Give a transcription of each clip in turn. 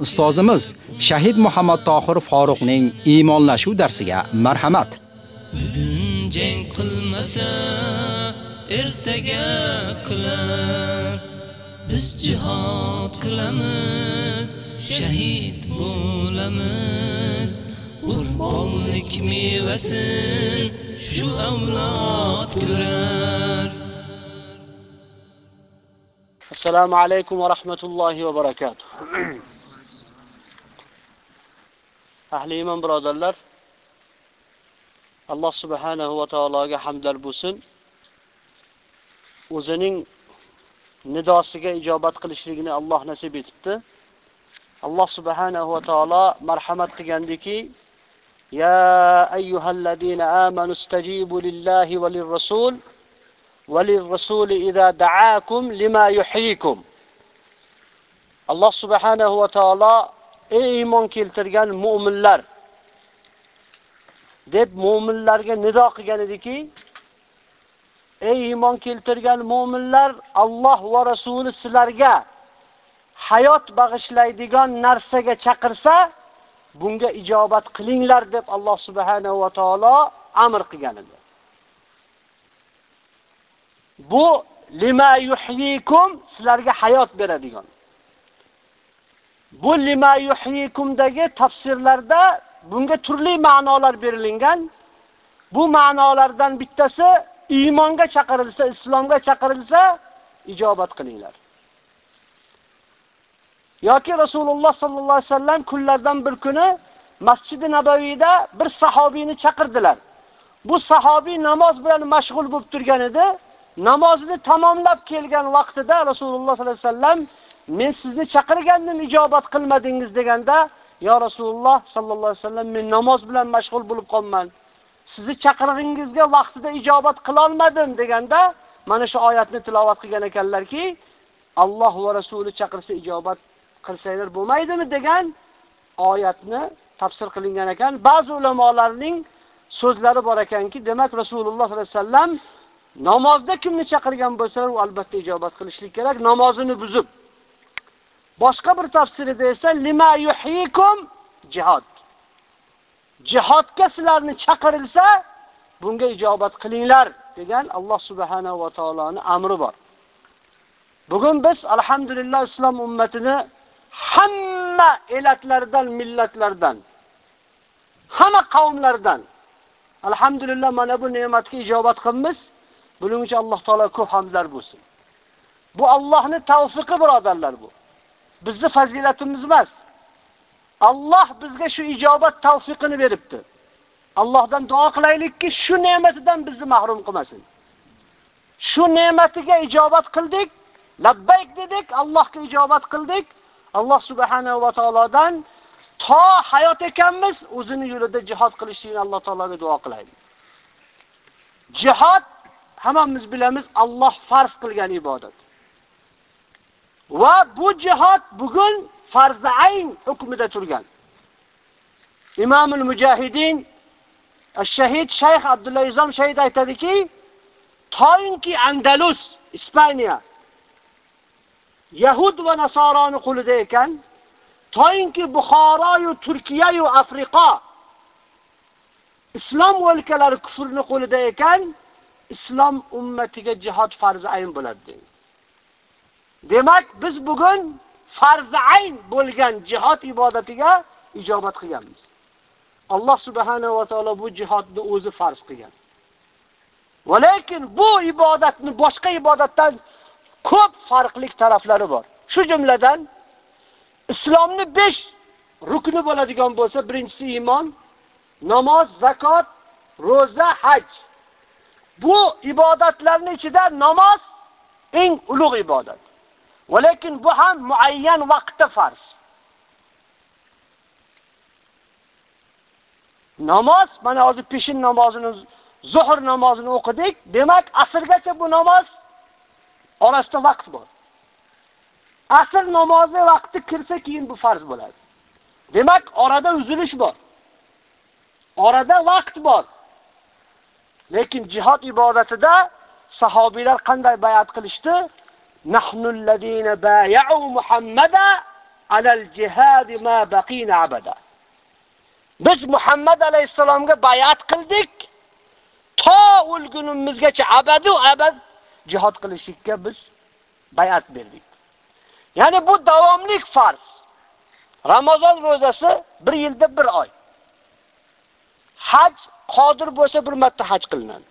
Ustozimiz Shahid Muhammad Tohir Faruqning iymonlashuv darsiga marhamat. Bugun jang qilmasa, ertaga qilar. Biz jihad qilamiz, shahid bo'lamiz. Qurbonlik mevasin shu avlod ko'rar. Assalomu alaykum va rahmatullohi va barakatuh. Ahli iymon birodarlar, Alloh subhanahu va taologa hamdlar bo'lsin. O'zining nidosiga ijobat qilishligini Alloh nasib etibdi. Alloh subhanahu va taolo marhamat qilgandiki, Ya ayyuhallazina amanu istajibu lillahi va lirrasul va lirrasuli idza da'akum lima yuhyikum. Alloh subhanahu va taolo ey iymon keltirgan mu'minlar deb mu'minlarga nido qilgan ediki, ey iymon keltirgan mu'minlar, Alloh va rasuli sizlarga hayot bag'ishlaydigan narsaga chaqirsa, bunga ijobat qilinglar deb Alloh subhanahu va taolo amr qilgan edi. Bu lima yuhyikum sizlarga hayot beradigan. Bu lima yuhyikumdagi tafsirlarda bunga turli ma'nolar berilgan. Bu ma'nolardan bittasi iymonga chaqirilsa, islomga chaqirilsa, ijobat qilinglar. yoki Rasululloh sallallohu alayhi vasallam kunlardan bir kuni Masjid-i Nabaviyda bir sahobiyni chaqirdilar. Bu sahobiy namoz bilan mashg'ul bo'lib turgan edi. Namozini tamomlab kelgan vaqtida Rasululloh sallallohu alayhi vasallam men sizni chaqirgandim, ijobat qilmadingiz deganda, yo Rasululloh sallallohu alayhi vasallam, men namoz bilan mashg'ul bo'lib qolman. Sizni chaqirig'ingizga vaqtida ijobat qila olmadim" deganda, mana shu oyatni tilovat qilgan ekanlarki, Alloh va rasuli chaqirsa ijobat qilsanglar bo'lmaydimi degan oyatni tafsir qilingan ekan. Ba'zi ulamolarning so'zlari bor ekanki, demak Rasululloh sollallohu alayhi vasallam namozda kimni chaqirgan bo'lsa, u albatta ijobat qilishlik kerak, namozini buzib. Boshqa bir tafsirida esa lima yuhyikum jihad. Jihadga sizlarni chaqirilsa, bunga ijobat qilinglar degan Alloh subhanahu va taoloning amri bor. Bugun biz alhamdulillah islom ummatini hamma elatlardan, millatlardan, hamma qavmlardan alhamdulillah mana bu ne'matga ijobat qilmiz. Buning uchun Alloh taolo ko'p hamdlar bo'lsin. Bu Allohning tavfiqi birodarlar bu. Bizni fazilatimiz emas. Alloh bizga shu ijobat tavfiqini beribdi. Allohdan duo qilaylikki, shu ne'matidan bizni mahrum qilmasin. Shu ne'matiga ijobat qildik, labbayk dedik, Allohga ijobat qildik. Alloh subhanahu va taolodan to hayot ekanmiz, o'zini yo'lida jihad qilishni Alloh taologa duo qilaylik. Jihad hammamiz bilamiz, Alloh farz qilgan ibodat. Va bu jihad bugun farz ayn hukmida turgan. Imomul Mujahidin Ash-Shahid Shayx Abdullah Izom Shahid aytadiki, toyinki Andalus, Ispaniya Yahud va Nasoroni qo'lida ekan, toyinki Buxoro va Turkiya va Afrika islom o'lkalari kufrni qo'lida ekan, islom ummatiga jihad farz ayn bo'ladi. Demak, biz bugun farz ayn bo'lgan jihad ibodatiga ijobat qilganmiz. Alloh subhanahu va taolo bu jihodni o'zi farz qilgan. Va lekin bu ibodatni boshqa ibodatdan ko'p farqli taraflari bor. Shu jumladan islomni 5 rukni bo'ladigan bo'lsa, birinchisi iymon, namoz, zakot, roza, haj. Bu ibodatlarning ichida namoz eng ulug' ibodat. Va lekin bu ham muayyan vaqtda farz. Namoz, mana hozir peshin namozini, zuhr namozini o'qidik. Demak, asrgacha bu namoz orasida vaqt bor. Asr namozi vaqti kirsa keyin bu farz bo'ladi. Demak, orada uzilish bor. Orada vaqt bor. Lekin jihad ibodatida sahobiylar qanday bayat qilishdi? نحن الذين بايعوا محمدا على الجهاد ما بقينا عبدا Biz Muhammad alayhisalomga bayat qildik. To o'lgunimizgacha abadu abad jihad qilishikka biz bayat berdik. Ya'ni bu davomlik farz. Ramazon ro'zasi 1 yilda 1 oy. Haj qodir bo'lsa bir marta haj qilinadi.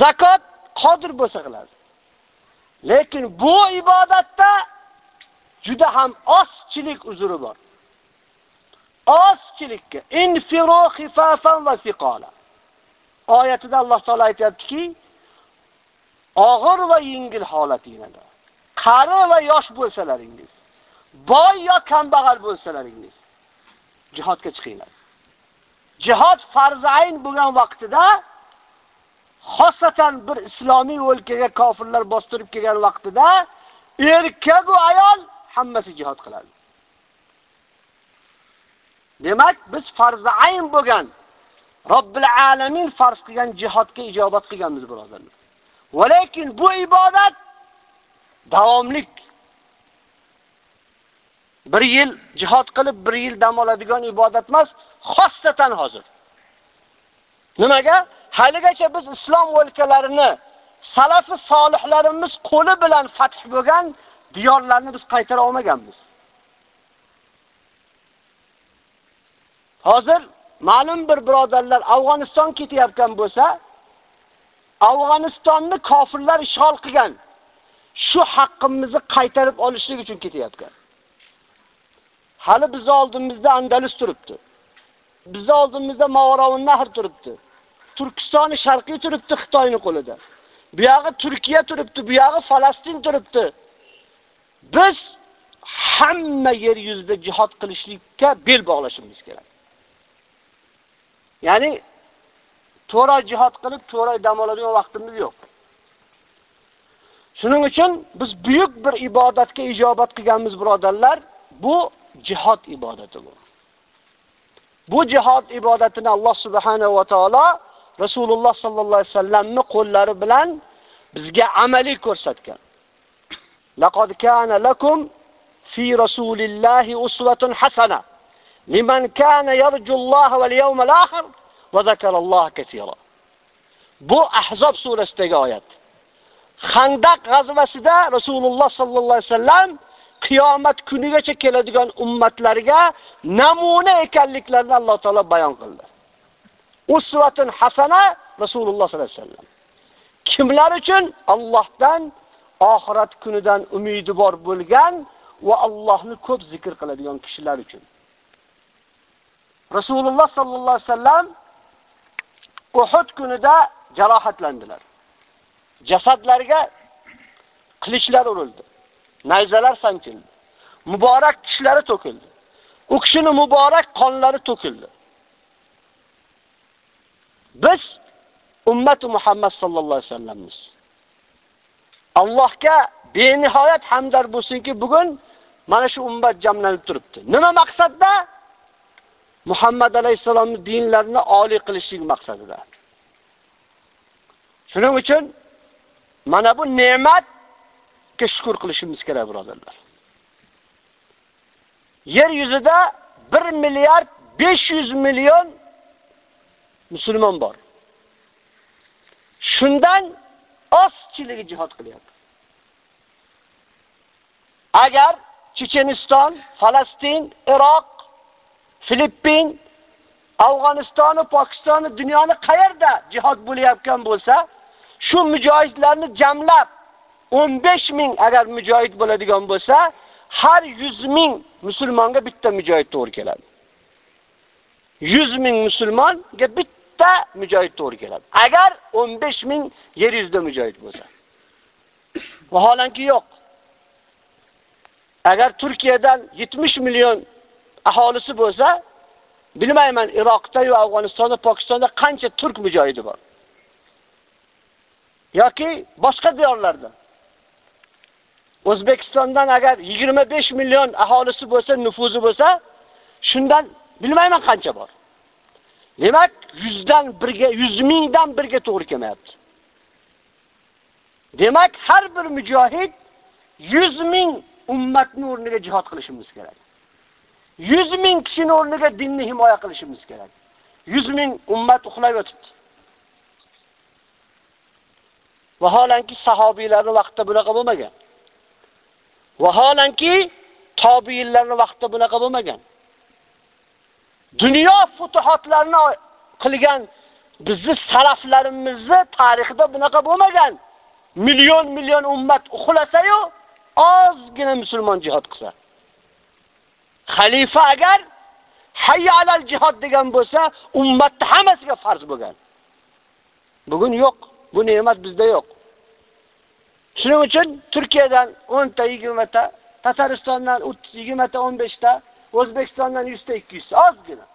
Zakot qodir bo'lsa qiladi. Lekin bu ibodatda juda ham ozchilik uzuri bor. Ozchilikka infiru xifafan va siqala. Oyatida Alloh taolay aytayaptiki, og'ir va yengil holatingizda, qari va yosh bo'lsalaringiz, boy yo kambag'al bo'lsalaringiz, jihodga chiqinglar. Jihod farz ayn bo'lgan vaqtida xosatan bir islomiy o'lkaga kofirlar bostirib kelgan vaqtida erkak va ayol hammasi jihod qiladi. Demak, biz farzi ayn bo'lgan Robbil alamin farz qilgan jihodga ijobat qilganmiz birodarlar. Va lekin bu ibodat davomlik. Bir yil jihod qilib, bir yil dam oladigan ibodat emas, xosatan hozir. Nimaga? Haligacha biz islom o'lkalarini salafi solihlarimiz qo'li bilan fath bo'lgan diyorlarni biz qaytara olmaganmiz. Hozir ma'lum bir birodarlar Afg'oniston ketayotgan bo'lsa, Afg'onistonni kofirlar ishg'ol qilgan. Shu haqqimizni qaytarib olishlik uchun ketayotgan. Hali biz oldimizda Andalus turibdi. Biz oldimizda Mavarovun nahr turibdi. Turkistoni sharqiy turibdi Xitoyning qo'lida. Bu yog'i Turkiya turibdi, bu yog'i Falastin turibdi. Biz hamma yer yuzida jihad qilishlikka bel bog'lashimiz kerak. Ya'ni to'ray jihad qilib, to'ray dam oladigan vaqtimiz yo'q. Shuning uchun biz buyuk bir ibodatga ijobat qilganmiz, birodarlar. Bu jihad ibodati bu. Bu jihad ibodatini Alloh subhanahu va taolo Rasululloh sallallohu alayhi vasallamni qo'llari bilan bizga amaliy ko'rsatgan. Laqad kana lakum fi rasulillahi uswatun hasana liman kana yarjulloha wal yawmal akhir va zakaralloha katira. Bu Ahzob surasidagi oyat. Xandaq g'azvasida Rasululloh sallallohu alayhi vasallam qiyomat kunigacha keladigan ummatlarga namuna ekanliklarini Alloh taolo bayon qildi. Usvatun hasana Rasululloh sallallohu alayhi vasallam. Kimlar uchun? Allohdan oxirat kunidan umidi bor bo'lgan va Allohni ko'p zikr qiladigan kishilar uchun. Rasululloh sallallohu alayhi vasallam Uhud kunida jarohatlandilar. Jasadlarga qilichlar urildi. Nayzalar sanchildi. Muborak tishlari to'kildi. U kishining muborak qonlari to'kildi. Biz ummati Muhammad sallallohu alayhi vasallammiz. Allohga benihoyat hamdar bo'lsinki, bugun mana shu ummat jamlanib turibdi. Nima maqsadda? Muhammad alayhisolamning dinlarini oliy qilishlik maqsadida. Shuning uchun mana bu ne'matga shukr qilishimiz kerak, birodarlar. Yer yuzida 1 milliard 500 million musulmon bor. Shundan ozchiligi jihad qilyapti. Agar Checheniston, Falastin, Iroq, Filippin, Afg'oniston va Pokiston dunyoni qayerda jihad bo'layotgan bo'lsa, shu mujohidlarni jamlab 15 ming agar mujohid bo'ladigan bo'lsa, har 100 ming musulmonga bitta mujohid to'g'ri keladi. 100 ming musulmonga bitta mujohid to'g'ri keladi. Agar 15 ming yer yuzida mujohid bo'lsa. Vaholanki yo'q. Agar Turkiyadan 70 million aholisi bo'lsa, bilmayman Iroqda yo Afg'onistonda, Pokistonda qancha turk mujohidi bor. yoki boshqa diyorlarda. O'zbekistondan agar 25 million aholisi bo'lsa, nufuzi bo'lsa, shundan bilmayman qancha bor. Demak, 100 dan 1 ga 100 mingdan 1 ga to'g'ri kelmayapti. Demak, har bir mujohid 100 ming ummatning o'rniga jihad qilishimiz kerak. 100 ming kishining o'rniga dinni himoya qilishimiz kerak. 100 ming ummat uxlab yotibdi. Vaholanki sahobiylarning vaqtida bunaqa bo'lmagan. Vaholanki tobiinlarning vaqtida bunaqa bo'lmagan. Dunyo futuhatlarini qilgan bizni saraflarimizni tarixida bunaqa bo'lmagan. Million million ummat uxlasa-yu, ozgina musulmon jihad qilsa. Xalifa agar hayya alal jihad degan bo'lsa, ummatni hammasiga farz bo'lgan. Bugun yo'q. Bu ne'mat bizda yo'q. Shuning uchun Turkiyadan 10 ta, 20 ta, Tataristondan 30, 20 ta, 15 ta, O'zbekistondan 100 ta, 200 ta ozgina.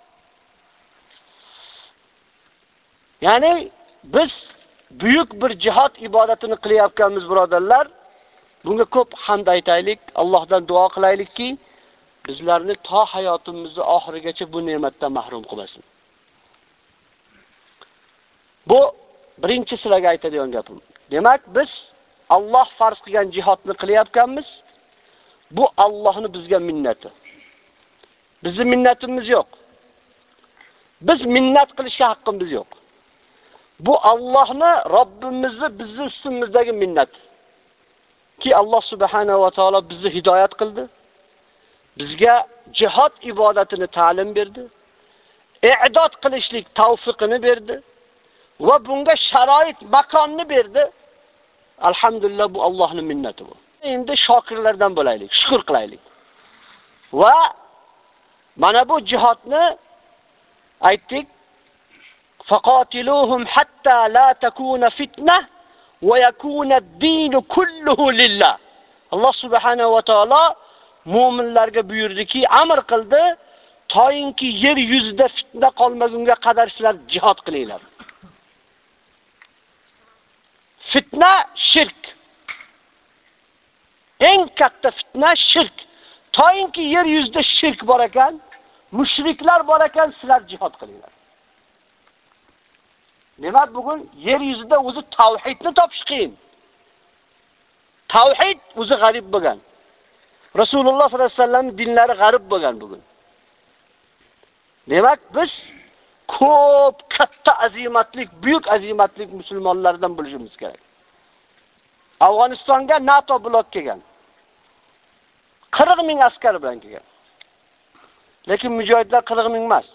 Ya'ni biz buyuk bir jihad ibodatini qilyapkanmiz, birodarlar. Bunga ko'p hamd aytaylik, Allohdan duo qilaylikki, bizlarni to hayotimizni oxirigacha bu ne'matdan mahrum qilmasin. Bu birinchi sizlarga aytadigan gapim. Demak, biz Alloh farz qilgan jihodni qilyapkanmiz. Bu Allohning bizga minnati. Bizni minnatimiz yo'q. Biz minnat qilishga haqqimiz yo'q. Bu Allohni Robbimizni bizni ustimizdagi minnat. Ki Alloh subhanahu va taolo bizni hidoyat qildi. Bizga jihod ibodatini ta'lim berdi. I'dod qilishlik tavfiqini berdi. va bunga sharoit makonni berdi. Alhamdulillah bu Allohning minnati bu. Endi shokirlardan bo'laylik, shukr qilaylik. Va mana bu jihodni aytdik. Faqatiluhum hatta la takuna fitna va yakuna ad-din kulluhu lillah. Alloh subhanahu va taolo mu'minlarga buyurdiki, amr qildi, toyinki yer yuzida fitna qolmagunga qadar sizlar jihod qilinglar. Fitna shirk. Eng katta fitna shirk. Toyinki yer yuzida shirk bor ekan, mushriklar bor ekan, sizlar jihad qilinglar. Demak, bugun yer yuzida o'zi tavhidni topish qiyin. Tavhid o'zi g'arib bo'lgan. Rasululloh sollallohu alayhi vasallam dinlari g'arib bo'lgan bugun. Demak, biz ko'p katta azimatlik, buyuk azimatlik musulmonlardan bo'lishimiz kerak. Afg'onistonga NATO blok kelgan. 40 ming askar bilan kelgan. Lekin mujohidlar 40 ming emas.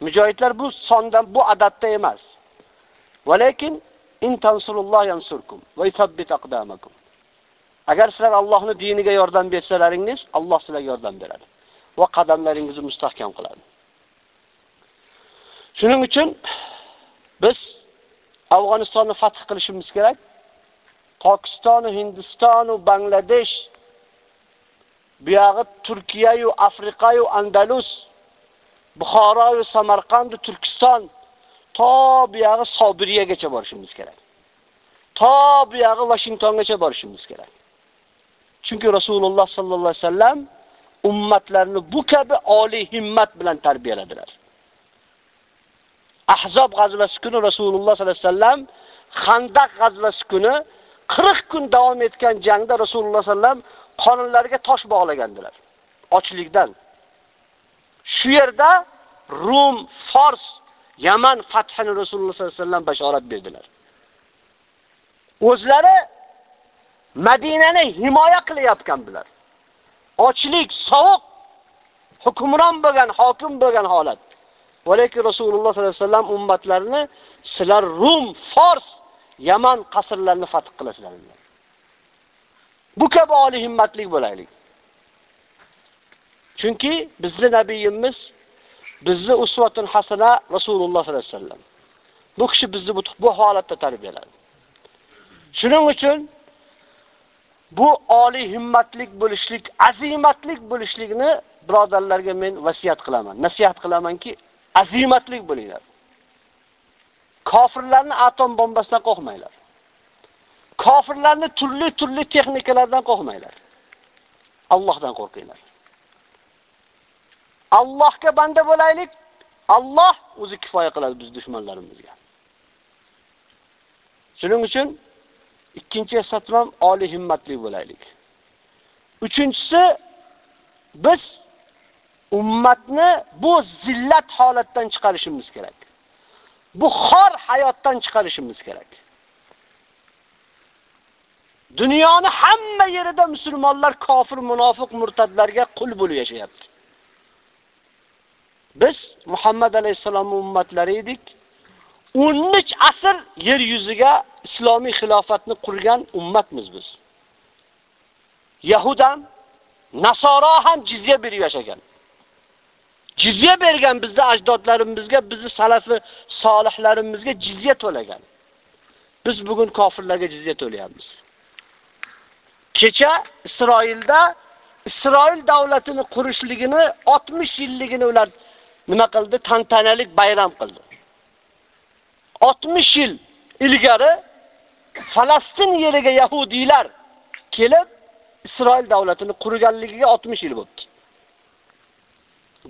Mujohidlar bu sondan, bu adatda emas. Va lekin in tansurulloh yansurkum va yuthabbit aqdamakum. Agar sizlar Allohning diniga yordam bersalaringiz, Alloh sizlarga yordam beradi va qadamlaringizni mustahkam qiladi. Shuning uchun biz Afg'onistonni fath qilishimiz kerak. Pokiston, Hindiston, Bangladesh, buyog'i Turkiya yu Afrika yu Andalus, Buxoro yu Samarqand, Turkiston to buyog'i Sobiriyagacha borishimiz kerak. To buyog'i Washingtongacha borishimiz kerak. Chunki Rasululloh sallallohu alayhi vasallam ummatlarni bu kabi oliy himmat bilan tarbiyaladilar. Ahzob g'azvasi kuni Rasululloh sollallohu alayhi vasallam Xandaq g'azvasi kuni 40 kun davom etgan jangda Rasululloh sallam qonunlariga tosh bog'lagandilar. Ochlikdan. Shu yerda Rum, Fors, Yaman fathini Rasululloh sollallohu alayhi vasallam bashorat berdilar. O'zlari Madinani himoya qilyapkan bular. Ochlik, sovuq hukmron bo'lgan, hokim bo'lgan holat. Lekin Rasululloh sollallohu alayhi vasallam ummatlarini sizlar Rum, Fors, Yaman qasrlarini fath qilasizlar dedilar. Bu kabi oliy himmatlik bo'laylik. Chunki bizning nabiyimiz bizni usvatun hasana Rasululloh sollallohu alayhi vasallam. Bu kishi bizni bu, bu holatda tarbiyaladi. Shuning uchun bu oliy himmatlik bo'lishlik, azimatlik bo'lishlikni birodarlarga men vasiyat qilaman, nasihat qilamanki, azimatlik bo'linglar. Kofirlarni atom bombasidan qo'rqmanglar. Kofirlarni turli-turli texnikalardan qo'rqmanglar. Allohdan qo'rqinglar. Allohga banda bo'laylik. Alloh o'zi kifoya qiladi biz dushmanlarimizga. Shuning uchun ikkinchi eslatmam oliy himmatli bo'laylik. Uchinchisi biz ummatni bu zillat holatdan chiqarishimiz kerak. Bu xor hayotdan chiqarishimiz kerak. Dunyoni hamma yerida musulmonlar kofir, munofiq, murtadlarga qul bo'lib yashayapti. Biz Muhammad alayhisalom ummatlari edik. 13 asr yer yuziga islomiy xilofatni qurgan ummatmiz biz. Yahudan, Nasoro ham jizya berib yashagan. Jizya bergan bizda ajdodlarimizga, bizni salafi solihlarimizga jizya to'lagan. Biz bugun kofirlarga jizya to'layapmiz. Kecha Isroilda Isroil davlatini qurishligini 60 yilligini ular nima qildi? Tantanalik bayram qildi. 60 yil ilgari Falastin yeriga yahudiylar kelib Isroil davlatini qurganligiga 60 yil bo'ldi.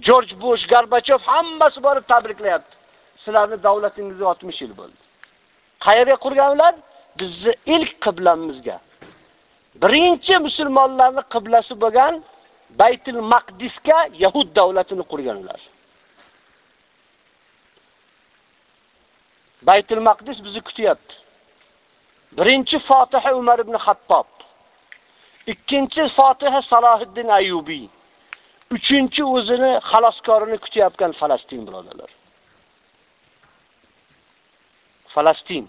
George Bush, Gorbachev hammasi borib tabriklayapti. Sizlarning davlatingizga 60 yil bo'ldi. Qayerga qurganlar? Bizni ilk qiblamizga. Birinchi musulmonlarning qiblasi bo'lgan Baytul Maqdisga Yahud davlatini qurganlar. Baytul Maqdis bizni kutyapti. Birinchi Fotiha Umar ibn Xattob. Ikkinchi Fotiha Salohiddin Ayyubiy. Uchinchi o'zini xaloskorini kutayotgan Falastin birodarlar. Falastin.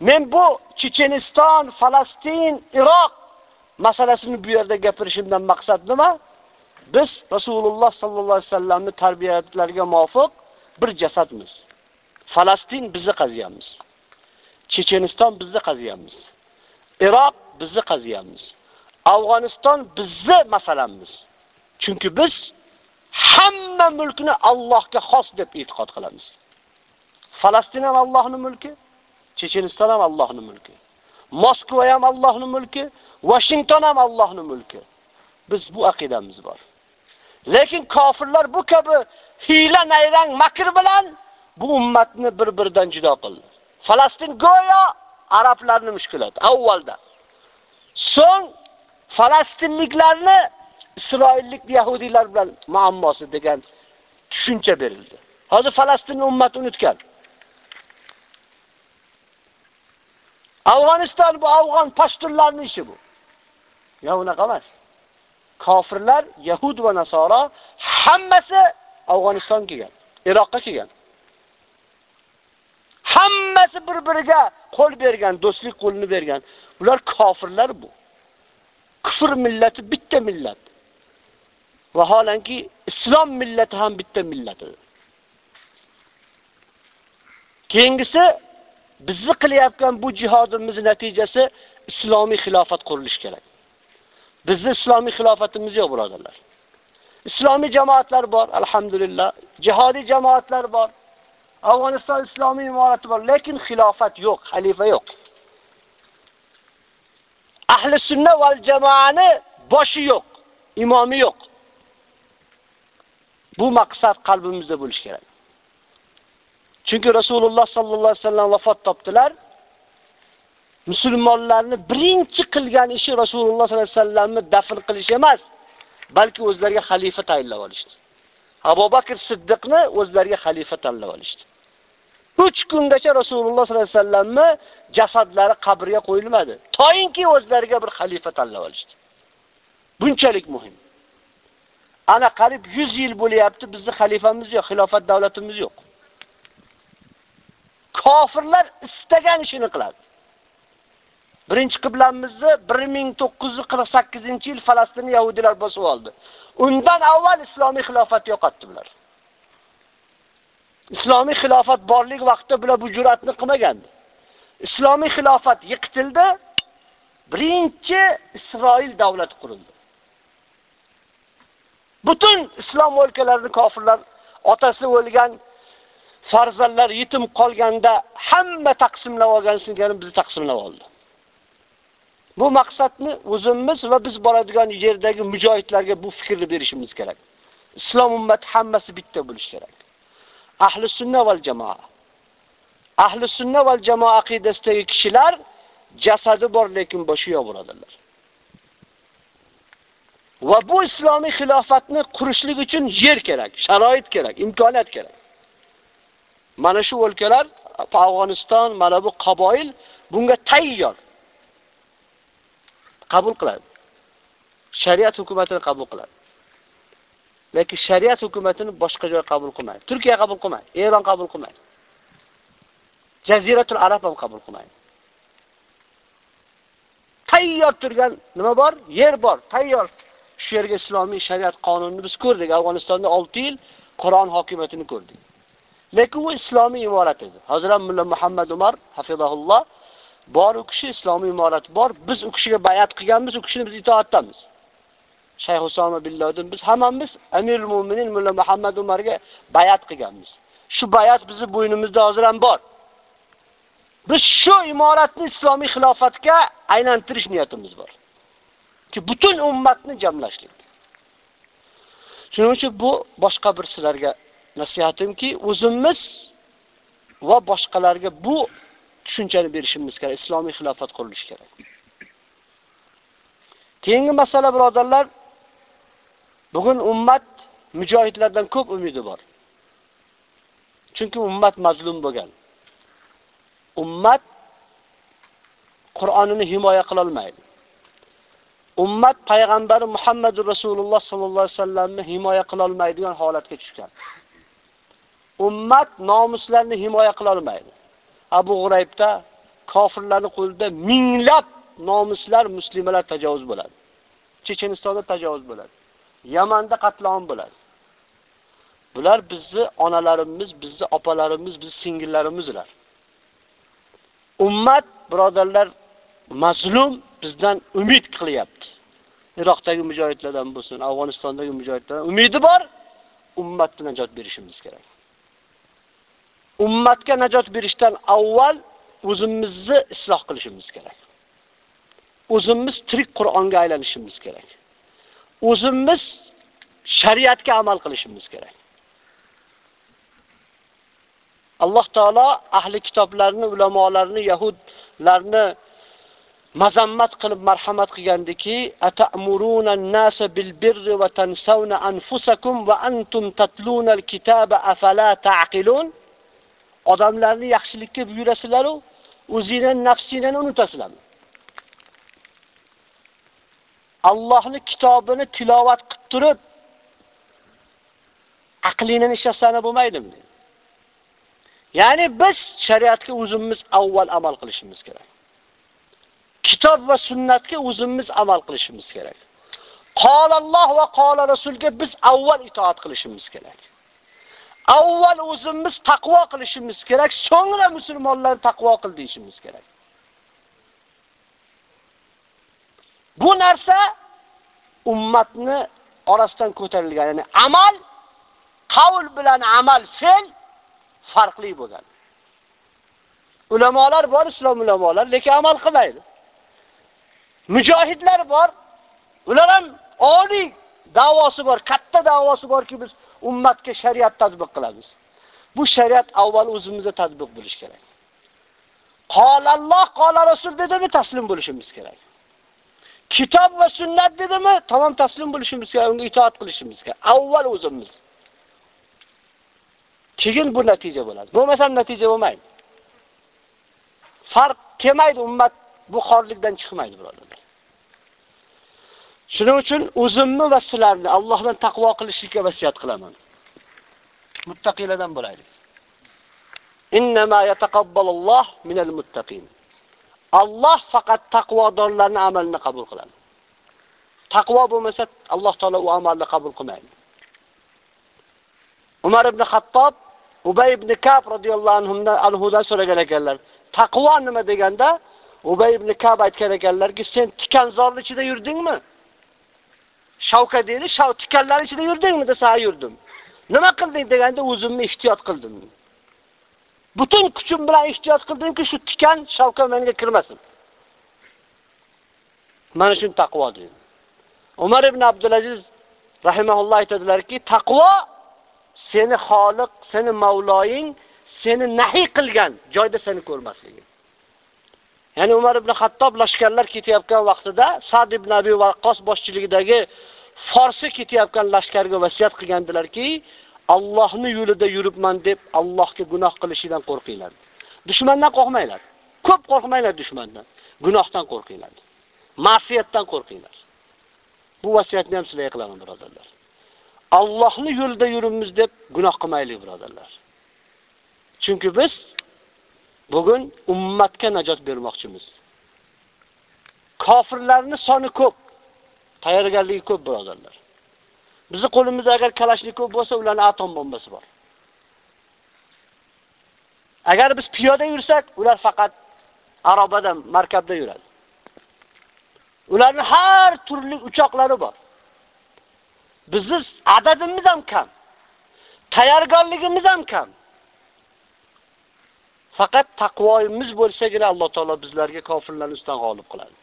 Men bu Checheniston, Falastin, Iroq masalasini bu yerda gapirishimdan maqsad nima? Biz Rasululloh sallallohu alayhi vasallamning tarbiyatlariga muvofiq bir jasadmiz. Falastin bizni qaziyamiz. Checheniston bizni qaziyamiz. Iroq bizni qaziyamiz. Afg'oniston bizni masalamiz. Chunki biz hamma mulkni Allohga xos deb e'tiqod qilamiz. Falastin ham Allohning mulki, Checheniston ham Allohning mulki. Moskva ham Allohning mulki, Washington ham Allohning mulki. Biz bu aqidamiz bor. Lekin kofirlar bu kabi hiyla nayrang makr bilan bu ummatni bir-biridan judo qildi. Falastin go'yo arablarning mushkulati avvalda. So'ng falastinliklarni Isroillik yahudiylar bilan muammosi degan tushuncha berildi. Hozir Falastin ummati unutgan. Afg'oniston bu afg'on pashtunlarning ishi bu. Ya unaqa emas. Kofirlar, Yahud va Nasoro hammasi Afg'oniston kelgan, Iroqqa kelgan. Hammasi bir-biriga qo'l bergan, do'stlik qo'lini bergan. Ular kofirlar bu. Kufr millati bitta millat. Vaholanki islom millati ham bitta millatidir. Keyingisi bizni qilayotgan bu jihodimiz natijasi islomiy xilofat qurilish kerak. Bizda islomiy xilofatimiz yo'q, birodarlar. Islomiy jamoatlar bor, alhamdulillah. Jihodiy jamoatlar bor. Afg'oniston islomiy imorati bor, lekin xilofat yo'q, xalifa yo'q. Ahli sunna val jamoani boshi yo'q, imomi yo'q. Bu maqsad qalbimizda bo'lish kerak. Chunki Rasululloh sallallohu alayhi vasallam vafot topdilar. Musulmonlarni birinchi qilgan ishi Rasululloh sallallohu alayhi vasallamni dafn qilish emas, balki o'zlariga xalifa tayinlab olishdi. Abu Bakr Siddiqni o'zlariga xalifa tanlab olishdi. 3 kungacha Rasululloh sallallohu alayhi vasallamni jasadlari qabrga qo'yilmadi. Toyinki o'zlariga bir xalifa tanlab olishdi. Bunchalik muhim. Ana qarib 100 yil bo'lyapti, bizning xalifamiz yo'q, xilofat davlatimiz yo'q. Kofirlar istagan ishini qiladi. Birinchi qiblamizni 1948-yil Falastin yahudilar bosib oldi. Undan avval islomiy xilofat yo'qotdi bular. Islomiy xilofat borlik vaqtida bular bu jur'atni qilmagandi. Islomiy xilofat yiqitildi. Birinchi Isroil davlati qurildi. Butun islom o'lkalarini kofirlar otasi o'lgan farzandlar yetim qolganda hamma taqsimlab olgansigan bizni taqsimlab oldi. Bu maqsadni o'zimiz va biz boradigan yerdagi mujohidlarga bu fikrni berishimiz kerak. Islom ummati hammasi bitta bo'lish kerak. Ahli sunna val jamoa. Ahli sunna val jamoa aqidasidagi kishilar jasadi bor, lekin boshi yo'q bo'ladilar. Va bu islomiy xilofatni qurishlik uchun yer kerak, sharoit kerak, imkoniyat kerak. Mana shu o'lkalar, Afg'oniston, mana bu qaboil bunga tayyor. Qabul qiladi. Shariat hukumatini qabul qiladi. Lekin shariat hukumatini boshqa joy qabul qilmaydi. Turkiya qabul qilmaydi, Eron qabul qilmaydi. Jaziratul Arab ham qabul qilmaydi. Tayyor turgan nima bor? Yer bor, tayyor. Shu yerga islomiy shariat qonunini biz ko'rdik. Afg'onistonda 6 yil Qur'on hokimiyatini ko'rdik. Lekin u islomiy imorat edi. Hazrat Mulla Muhammad Umar hafizahulloh bor u kishi islomiy imorat bor. Biz u kishiga bayat qilganmiz, u kishini biz itoatdamiz. Shayx Usama bin biz hammamiz Amirul Mu'minin Mulla Muhammad Umarga bayat qilganmiz. Shu bayat bizi bo'ynimizda hozir ham bor. Biz shu imoratni islomiy xilofatga aylantirish niyatimiz bor. Ki butun ummatni jamlashlik. Shuning uchun bu boshqa bir sizlarga nasihatimki, o'zimiz va boshqalarga bu tushunchani berishimiz kerak. Islomiy xilofat qurilishi kerak. Keyingi masala birodarlar, bugun ummat mujohidlardan ko'p umidi bor. Chunki ummat mazlum bo'lgan. Ummat Qur'onini himoya qila olmaydi. Ummat payg'ambari muhammadu Rasululloh sallallohu alayhi vasallamni himoya qila olmaydigan holatga tushgan. Ummat nomuslarni himoya qila olmaydi. Abu G'uraybda kofirlarning qo'lida minglab nomuslar musulmonlar tajovuz bo'ladi. Chechenistonda tajovuz bo'ladi. Yamanda qatlom bo'ladi. Bular bizni onalarimiz, bizni opalarimiz, bizni singillarimizlar. Ummat, birodarlar, mazlum bizdan umid qilyapti. Iroqdagi mujohidlardan bo'lsin, Afg'onistondagi mujohidlardan umidi bor, ummatni najot berishimiz kerak. Ummatga najot berishdan avval o'zimizni isloh qilishimiz kerak. O'zimiz tirik Qur'onga aylanishimiz kerak. O'zimiz shariatga amal qilishimiz kerak. Alloh taolo ahli kitoblarni, ulamolarni, yahudlarni mazammat qilib marhamat qilgandiki, ata'muruna an-nasa bil birri va tansawna anfusakum va antum tatluna al-kitaba afala ta'qilun? Odamlarni yaxshilikka buyurasizlar-u, o'zingizning nafsingizni unutasizlarmi? Allohning kitobini tilovat qilib turib, aqlingni ishlasana bo'lmaydimi? Ya'ni biz shariatga o'zimiz avval amal qilishimiz kerak. Kitob va sunnatga o'zimiz amal qilishimiz kerak. Qol Alloh va qola Rasulga biz avval itoat qilishimiz kerak. Avval o'zimiz taqvo qilishimiz kerak, so'ngra musulmonlar taqvo qil deyishimiz kerak. Bu narsa ummatni orasidan ko'tarilgan, ya'ni amal, qavl bilan amal, fe'l farqli bo'lgan. Ulamolar bor, islom ulamolar, lekin amal qilmaydi. Mujohidlar bor, ular ham oliy da'vosi bor, katta da'vosi borki biz ummatga shariat tatbiq qilamiz. Bu shariat avval o'zimizda tatbiq bo'lish kerak. Qolalloh, qola Rasul dedimi taslim bo'lishimiz kerak. Kitob va sunnat dedimi tamom taslim bo'lishimiz kerak, unga itoat qilishimiz kerak. Avval o'zimiz. Keyin bu natija bo'ladi. Bo'lmasa natija bo'lmaydi. Farq kelmaydi ummat bu xorlikdan chiqmaydi birodarlar. Shuning uchun o'zimni va sizlarni Allohdan taqvo qilishlikka vasiyat qilaman. Muttaqilardan bo'laylik. Innama yataqabbalulloh minal muttaqin. Alloh faqat taqvodorlarning amalini qabul qiladi. Taqvo bo'lmasa Alloh taolo u amalni qabul qilmaydi. Umar ibn Xattob Ubay ibn Ka'b radhiyallohu anhudan anhudan so'ragan ekanlar. Taqvo nima deganda Ubay ibn Ka'b aytgan ekanlarki, sen tikanzorlik ichida yurdingmi? Shavka deydi, shav tikanlar ichida yurdingmi desa, yurdim. Nima qilding deganda o'zimni ehtiyot qildim. Butun kuchim bilan ehtiyot qildimki, shu tikan shavka menga kirmasin. Mana shu taqvo deydi. Umar ibn Abdulaziz rahimahulloh aytadilarki, taqvo seni Xoliq, seni Mavloying seni nahiy qilgan joyda seni ko'rmasligi. Ya'ni Umar ibn Xattob lashkarlar ketayotgan vaqtida Sa'd ibn Abi Waqqas boshchiligidagi Forsi ketayotgan lashkarga vasiyat qilgandilarki, Allohning yo'lida yuribman deb Allohga gunoh qilishidan qo'rqinglar. Dushmandan qo'rqmanglar. Ko'p qo'rqmanglar dushmandan. Gunohdan qo'rqinglar. Ma'siyatdan qo'rqinglar. Bu vasiyatni ham sizlarga qilaman, birodarlar. Allohning yo'lida yuribmiz deb gunoh qilmaylik, birodarlar. Chunki biz bugun ummatga najot bermoqchimiz. Kofirlarning soni ko'p, tayyorgarligi ko'p, birodarlar. Bizi qo'limizda agar kalashnikov bo'lsa, ularning atom bombasi bor. Agar biz piyoda yursak, ular faqat arabada, markabda yuradi. Ularning har turli uchoqlari bor. Bizning adadimiz ham kam. Tayyorgarligimiz ham kam. Faqat taqvoyimiz bo'lsagina Alloh taolo bizlarga kofirlarning ustidan g'olib qiladi.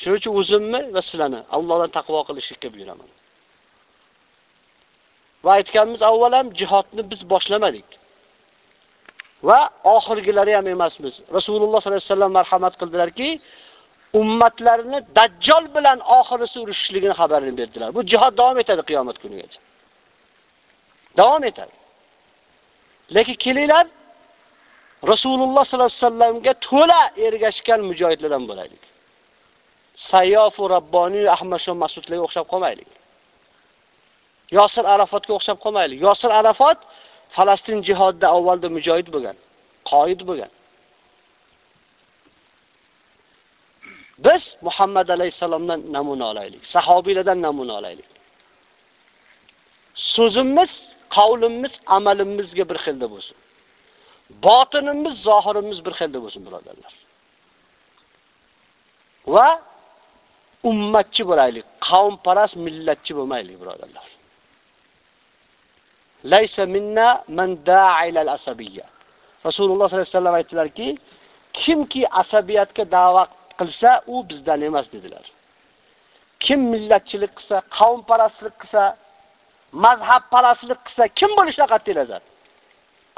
Shuning uchun o'zimni va sizlarni Allohdan taqvo qilishga buyuraman. Va aytganimiz avval ham jihodni biz boshlamadik. Va oxirgilari ham emasmiz. Rasululloh sollallohu alayhi vasallam marhamat qildilarki, ummatlarini Dajjal bilan oxirisi urushishligini xabarini berdilar. Bu jihod davom etadi qiyomat kunigacha. Davom etadi. Lekin kelinglar Rasululloh sollallohu alayhi vasallamga to'la ergashgan mujohidlardan bo'laylik. Sayyof va Rabboniy Ahmad Shom Mas'udlarga o'xshab qolmaylik. Yosir Arafatga o'xshab qolmaylik. Yosir Arafat Falastin jihodida avvalda mujohid bo'lgan, qoid bo'lgan. Biz Muhammad alayhisalomdan namuna olaylik, sahobiylardan namuna olaylik. So'zimiz, qavlimiz, amalimizga bir xilda bo'lsin. Botinimiz, zohirimiz bir xilda bo'lsin, birodarlar. Va ummatchi bo'laylik, qavmparast, millatchi bo'lmaylik, birodarlar. Laysa minna man da'a ila al-asabiyya. Rasululloh sollallohu alayhi vasallam aytdilarki, kimki asabiyatga da'vat qilsa, u bizdan emas dedilar. Kim millatchilik qilsa, qavmparastlik qilsa, mazhabparastlik qilsa, kim bo'lishidan qat'iy nazar.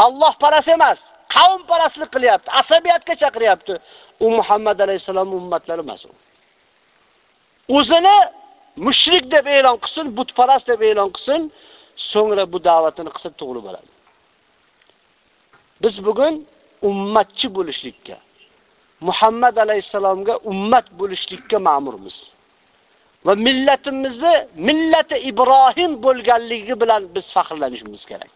Alloh parasi emas, qavm parastlik qilyapti, asabiyatga chaqiryapti. U Muhammad alayhisalom ummatlari emas u. O'zini mushrik deb e'lon qilsin, butparast deb e'lon qilsin, so'ngra bu da'vatini qilsa to'g'ri bo'ladi. Biz bugun ummatchi bo'lishlikka, Muhammad alayhisalomga ummat bo'lishlikka ma'murmiz. Va millatimizni millati Ibrohim bo'lganligi bilan biz faxrlanishimiz kerak.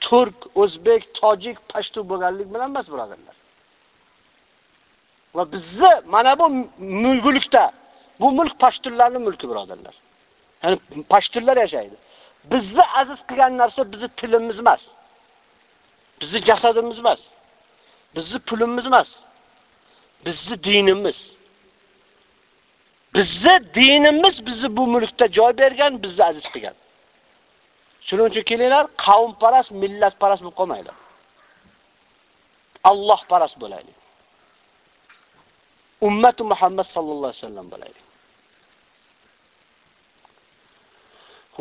Turk, o'zbek, tojik, pashtu bo'lganlik bilan emas, birodarlar. Va bizni mana bu mulgulikda bu mulk pashtunlarning mulki, birodarlar. Ya'ni pashtunlar yashaydi. Bizni aziz qilgan narsa bizni tilimiz emas. Bizni jasadimiz emas. Bizni pulimiz emas. Bizni dinimiz. Bizni dinimiz bizni bu mulkda joy bergan, bizni aziz qilgan. Shuning uchun kelinglar, qavm parast, millat parast bo'lib qolmanglar. Alloh parast bo'laylik. Ummati Muhammad sallallohu alayhi vasallam bo'laylik.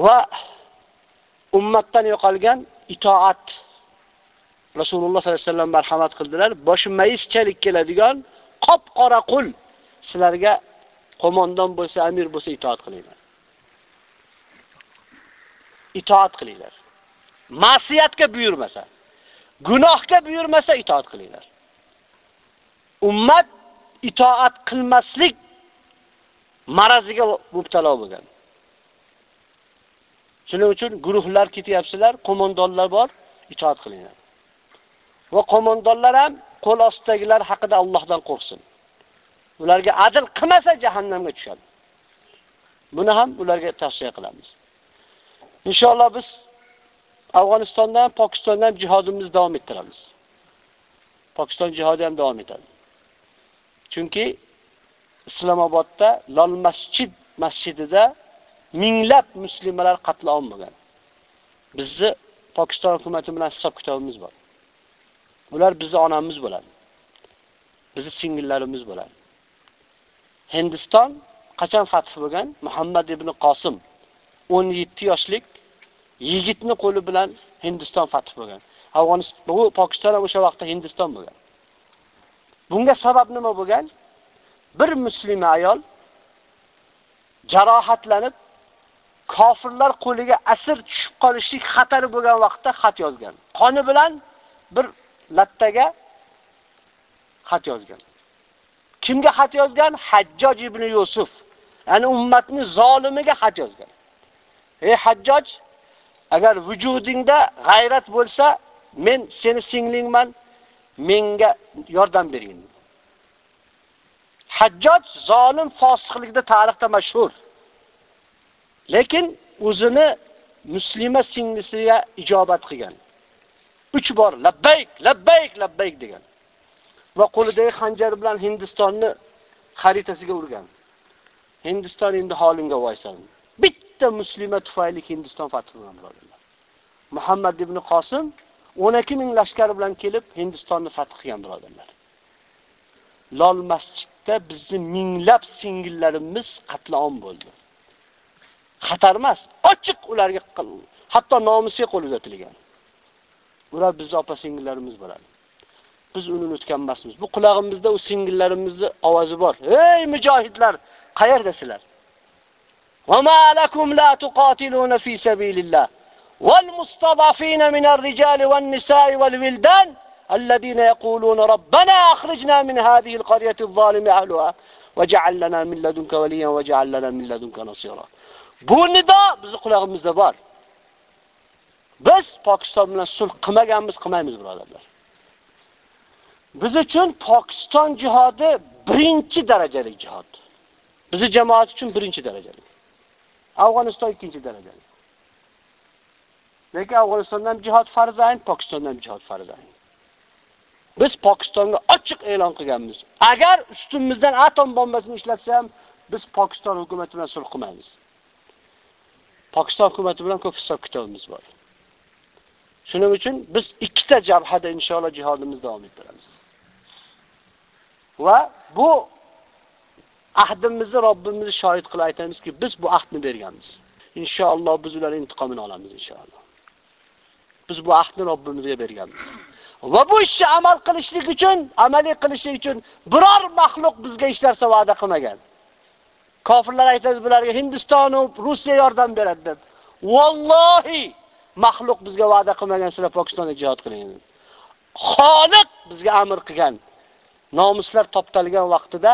Va ummatdan yo'qolgan itoat Rasululloh sollallohu alayhi vasallam marhamat qildilar. boshimizchalik keladigan qop-qora qul sizlarga qo'mondon bo'lsa, amir bo'lsa itoat qilinglar. Itoat qilinglar. Ma'siyatga buyurmasa, gunohga buyurmasa itoat qilinglar. Ummat itoat qilmaslik maraziga mubtalo bo'lgan. Shuning uchun guruhlar ketyapsizlar, qo'mondonlar bor, itoat qilinglar. Va qo'mondonlar ham qo'l ostidagilar haqida Allohdan qo'rqsin. Ularga adil qilmasa jahannamga tushadi. Buni ham ularga tavsiya qilamiz. Inshaalloh biz Afg'onistondan, Pokistondan jihodimizni davom ettiramiz. Pokiston jihodi ham davom etadi. Chunki Islomobodda Lol masjid masjidida minglab musulmonlar qatl bo'lgan. Bizni Pokiston hukumati bilan hisob kitobimiz bor. Ular bizni onamiz bo'ladi. Bizni singillarimiz bo'ladi. Hindiston qachon fath bo'lgan? Muhammad ibn Qosim 17 yoshlik yigitni qo'li bilan Hindiston fath bo'lgan. Afg'oniston bu Pokiston ham o'sha vaqtda Hindiston bo'lgan. Bunga sabab nima bo'lgan? Bir musulmon ayol jarohatlanib kofirlar qo'liga asir tushib qolishlik xatari bo'lgan vaqtda xat yozgan. Qoni bilan bir lattaga xat yozgan. Kimga xat yozgan? Hajjoj ibn Yusuf. Ya'ni ummatni zolimiga xat yozgan. Ey Hajjoj, agar vujudingda g'ayrat bo'lsa, men seni singlingman, menga yordam bering. hajjot zolim fosiqlikda tarixda mashhur. Lekin o'zini muslima singlisiga ijobat qilgan. 3 bor labbayk, labbayk, labbayk degan. Va qo'lidagi xanjar bilan Hindistonni xaritasiga urgan. Hindiston endi holingga voysan Bitta muslima tufayli Hindiston fath qilgan birodarlar. Muhammad ibn Qosim 12 ming lashkar bilan kelib Hindistonni fath qilgan birodarlar. Lol masjidda bizni minglab singillarimiz qatlom bo'ldi. Xatar emas, ochiq ularga hatto nomusiga qo'l uzatilgan. Ular bizni opa singillarimiz bo'ladi. Biz uni unutgan emasmiz. Bu qulog'imizda u singillarimizni ovozi bor. Ey mujohidlar, qayerdasizlar? Va ma lakum la tuqatiluna fi sabilillah wal mustadafin min ar-rijali wan nisa'i wal wildan alladhina yaquluna rabbana akhrijna min hadhihi al-qaryati adh-dhalimi ahliha waj'al lana min ladunka waliyan waj'al lana min ladunka nasira. Bu nido bizning qulog'imizda bor. Biz Pokiston bilan sulh qilmaganmiz, qilmaymiz birodarlar. Biz uchun Pokiston jihodi birinchi darajali jihod. Bizi jamoat uchun birinchi darajali. Afg'oniston ikkinchi darajali. Lekin Afg'onistondan jihod farz ayn, Pokistondan jihod farz ayn. Biz Pokistonga ochiq e'lon qilganmiz. Agar ustimizdan atom bombasini ishlatsa ham biz Pokiston hukumati bilan sulh qilmaymiz. Pokiston hukumati bilan ko'p hisob kitobimiz bor. Shuning uchun biz ikkita jabhada inshaalloh jihodimizni davom ettiramiz. Va bu ahdimizni Robbimizni shohid qilib aytamizki, biz bu ahdni berganmiz. Inshaalloh biz ularning intiqomini olamiz inshaalloh. Biz bu ahdni Robbimizga berganmiz. Va bu ishni amal qilishlik uchun, amaliy qilishlik uchun biror mahluq bizga hech narsa va'da qilmagan. Kofirlar aytadi bularga Hindiston va Rossiya yordam beradi deb. Vallohi mahluq bizga va'da qilmagan sizlar Pokistonda jihad qiling. Xoliq bizga amr qilgan. Nomuslar toptalgan vaqtida,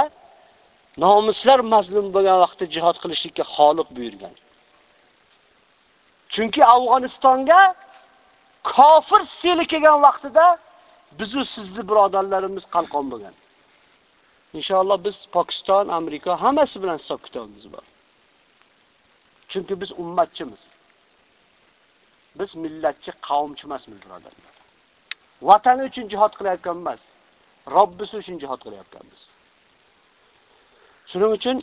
nomuslar mazlum bo'lgan vaqtda jihad qilishlikka Xoliq buyurgan. Chunki Afg'onistonga kofir seli kelgan vaqtida bizu sizni birodarlarimiz qalqon bo'lgan. Inshaalloh biz Pokiston, Amerika hammasi bilan hisob kitobimiz bor. Chunki biz ummatchimiz. Biz millatchi qavmchi emasmiz, birodarlar. Vatani uchun jihad qilayotgan emas, Robbisi uchun jihad qilayotganmiz. Shuning uchun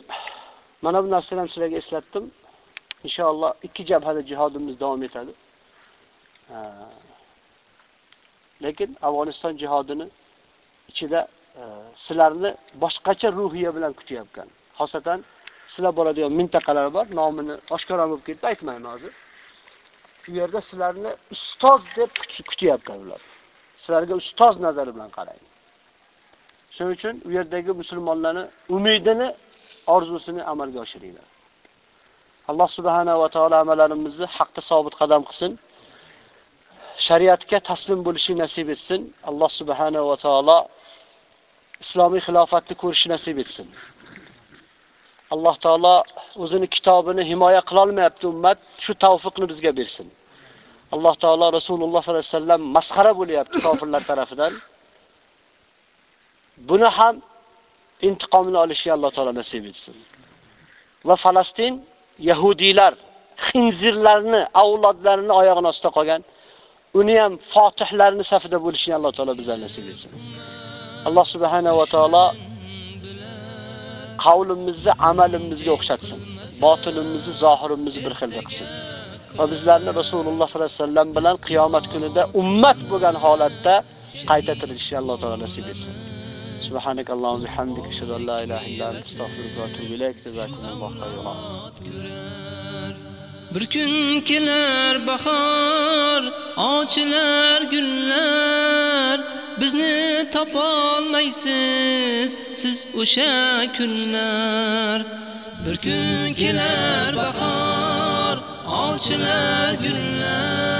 mana bu narsalarni sizlarga eslatdim. Inshaalloh ikki jabhada jihodimiz davom etadi. Lekin Afg'oniston jihodini ichida e, sizlarni boshqacha ruhiya bilan kutayotgan Xosatan sizlar boradigan mintaqalar bor, nomini oshkora bo'lib ketdi, aytmayman hozir. u yerda sizlarni ustoz deb kutyapman ular. Sizlarga ustoz nazari bilan qarang. Shuning uchun u yerdagi musulmonlarni umidini, orzusini amalga oshiringlar. Alloh subhanahu va taolo amallarimizni haqqa sobit qadam qilsin. Shariatga taslim bo'lishni nasib etsin. Alloh subhanahu va taolo islomiy xilofatni ko'rishni nasib etsin. Alloh taolo o'zini kitobini himoya qila olmayapti ummat, shu tavfiqni bizga bersin. Alloh taolo Rasululloh sollallohu alayhi vasallam masxara bo'lyapti kofirlar tomonidan. Buni ham intiqomini olishga Alloh taolo nasib etsin. Va Falastin yahudiylar xinzirlarni, avlodlarini oyog'ini ostida qolgan, uni ham fotihlarni safida bo'lishni Alloh taolo bizlarga nasib etsin. Alloh subhanahu va taolo qavlimizni amalimizga o'xshatsin. botinimizni, zohirimizni bir xilda qilsin. Va bizlarni Rasululloh sollallohu alayhi vasallam bilan qiyomat kunida ummat bo'lgan holatda qayta tirilishni Alloh taolo nasib etsin. سبحانك اللهم وبحمدك اشهد ان لا اله الا انت استغفرك واتوب اليك جزاكم الله خيرا Bir kun kelar bahor, ochilar gullar, bizni topolmaysiz siz o'sha kunlar. Bir kun kelar bahor, ochilar gullar,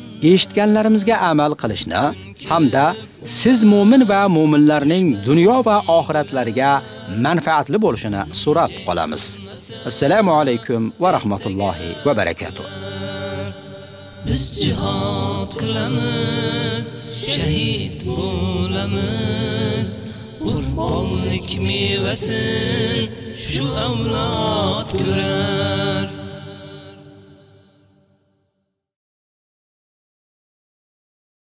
eshitganlarimizga amal qilishni hamda siz mu'min va mu'minlarning dunyo va oxiratlariga manfaatli bo'lishini so'rab qolamiz. Assalomu alaykum va rahmatullohi va barakatuh. biz jihad qilamiz shahid bo'lamiz qurbonlik mevasin shu avlod ko'rar